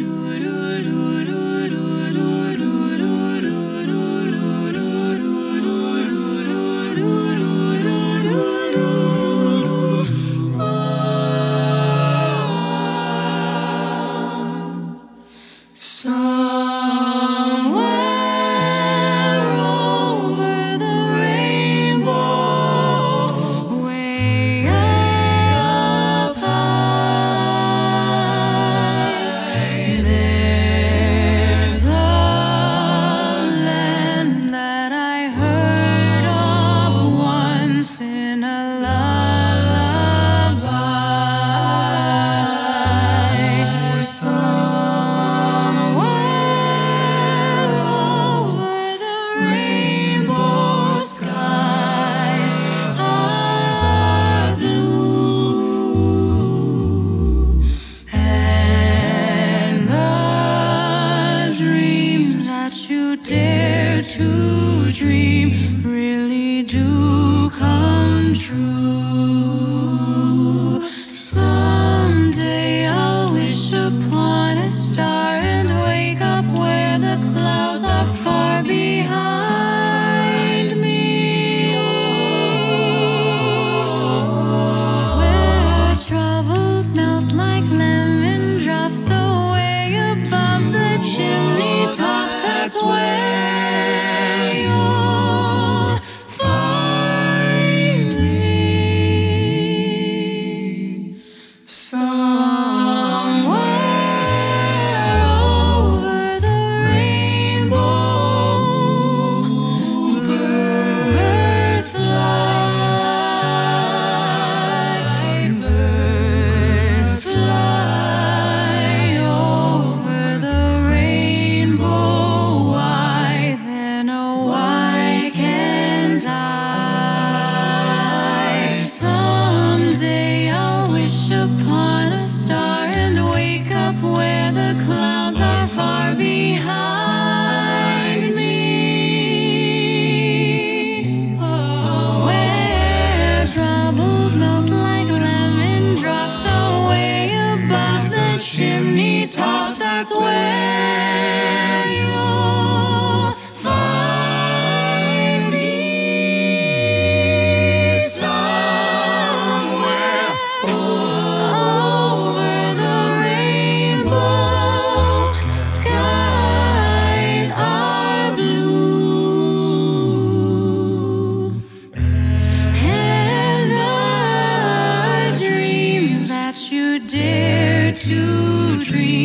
Somewhere dream Somewhere dare